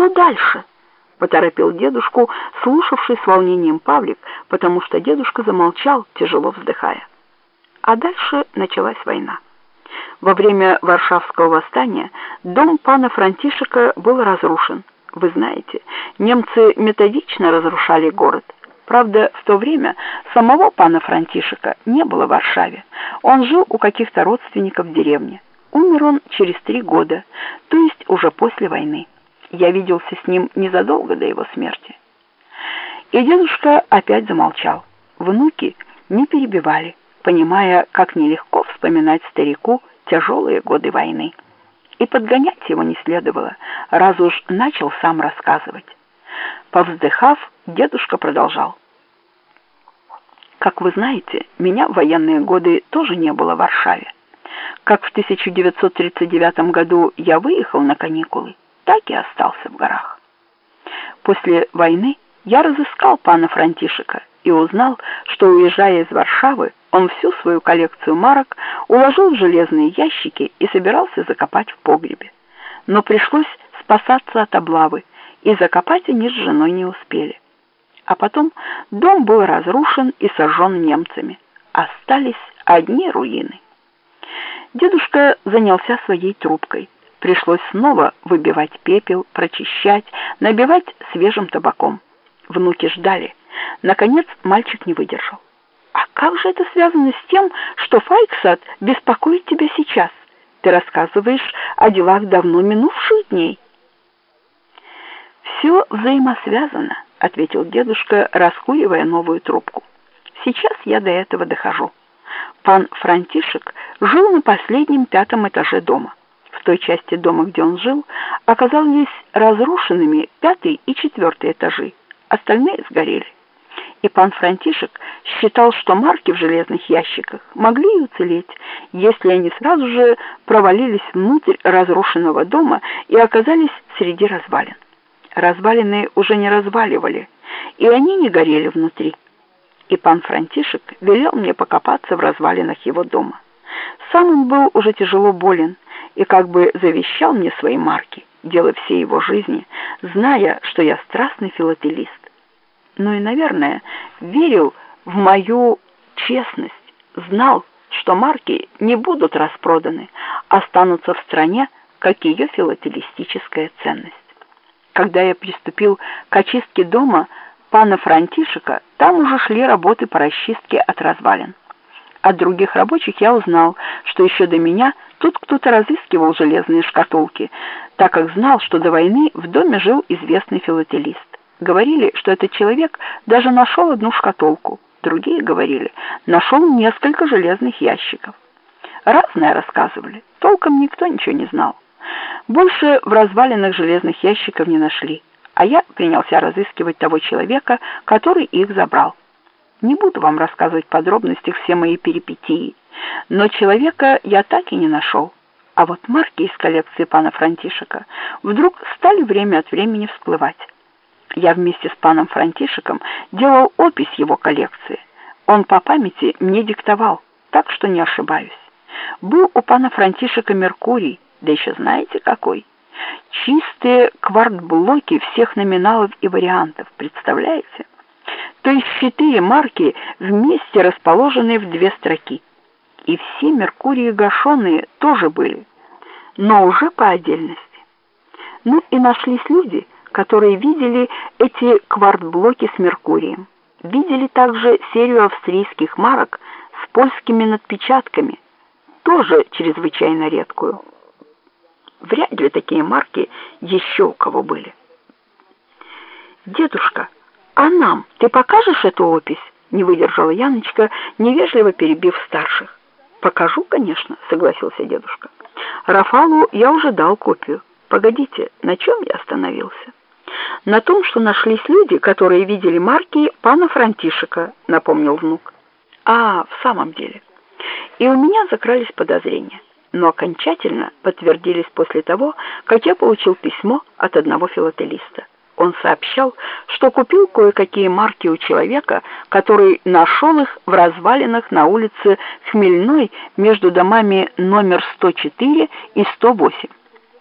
что дальше?» — поторопил дедушку, слушавший с волнением Павлик, потому что дедушка замолчал, тяжело вздыхая. А дальше началась война. Во время Варшавского восстания дом пана Франтишека был разрушен. Вы знаете, немцы методично разрушали город. Правда, в то время самого пана Франтишека не было в Варшаве. Он жил у каких-то родственников в деревне. Умер он через три года, то есть уже после войны. Я виделся с ним незадолго до его смерти. И дедушка опять замолчал. Внуки не перебивали, понимая, как нелегко вспоминать старику тяжелые годы войны. И подгонять его не следовало, раз уж начал сам рассказывать. Повздыхав, дедушка продолжал. Как вы знаете, меня в военные годы тоже не было в Варшаве. Как в 1939 году я выехал на каникулы, так и остался в горах. После войны я разыскал пана Франтишека и узнал, что, уезжая из Варшавы, он всю свою коллекцию марок уложил в железные ящики и собирался закопать в погребе. Но пришлось спасаться от облавы, и закопать они с женой не успели. А потом дом был разрушен и сожжен немцами. Остались одни руины. Дедушка занялся своей трубкой. Пришлось снова выбивать пепел, прочищать, набивать свежим табаком. Внуки ждали. Наконец мальчик не выдержал. «А как же это связано с тем, что Файксад беспокоит тебя сейчас? Ты рассказываешь о делах давно минувших дней». «Все взаимосвязано», — ответил дедушка, раскуривая новую трубку. «Сейчас я до этого дохожу. Пан Франтишек жил на последнем пятом этаже дома. В той части дома, где он жил, оказались разрушенными пятый и четвертый этажи, остальные сгорели и пан Франтишек считал, что марки в железных ящиках могли и уцелеть, если они сразу же провалились внутрь разрушенного дома и оказались среди развалин. Развалины уже не разваливали, и они не горели внутри. И пан Франтишек велел мне покопаться в развалинах его дома. Сам он был уже тяжело болен и как бы завещал мне свои марки, делая всей его жизни, зная, что я страстный филателист но и, наверное, верил в мою честность, знал, что марки не будут распроданы, останутся в стране, как ее филателистическая ценность. Когда я приступил к очистке дома пана Франтишека, там уже шли работы по расчистке от развалин. От других рабочих я узнал, что еще до меня тут кто-то разыскивал железные шкатулки, так как знал, что до войны в доме жил известный филателист. Говорили, что этот человек даже нашел одну шкатулку. Другие говорили, нашел несколько железных ящиков. Разное рассказывали, толком никто ничего не знал. Больше в развалинах железных ящиков не нашли, а я принялся разыскивать того человека, который их забрал. Не буду вам рассказывать в подробностях все мои перипетии, но человека я так и не нашел. А вот марки из коллекции пана Франтишека вдруг стали время от времени всплывать. Я вместе с паном Франтишеком делал опись его коллекции. Он по памяти мне диктовал, так что не ошибаюсь. Был у пана Франтишека Меркурий, да еще знаете какой? Чистые квартблоки всех номиналов и вариантов, представляете? То есть четыре марки вместе расположенные в две строки. И все Меркурии гашеные тоже были, но уже по отдельности. Ну и нашлись люди, которые видели эти квартблоки с Меркурием. Видели также серию австрийских марок с польскими надпечатками, тоже чрезвычайно редкую. Вряд ли такие марки еще у кого были. «Дедушка, а нам ты покажешь эту опись?» не выдержала Яночка, невежливо перебив старших. «Покажу, конечно», — согласился дедушка. «Рафалу я уже дал копию. Погодите, на чем я остановился?» на том, что нашлись люди, которые видели марки пана Франтишека, напомнил внук. А, в самом деле. И у меня закрались подозрения, но окончательно подтвердились после того, как я получил письмо от одного филателиста. Он сообщал, что купил кое-какие марки у человека, который нашел их в развалинах на улице Хмельной между домами номер 104 и 108.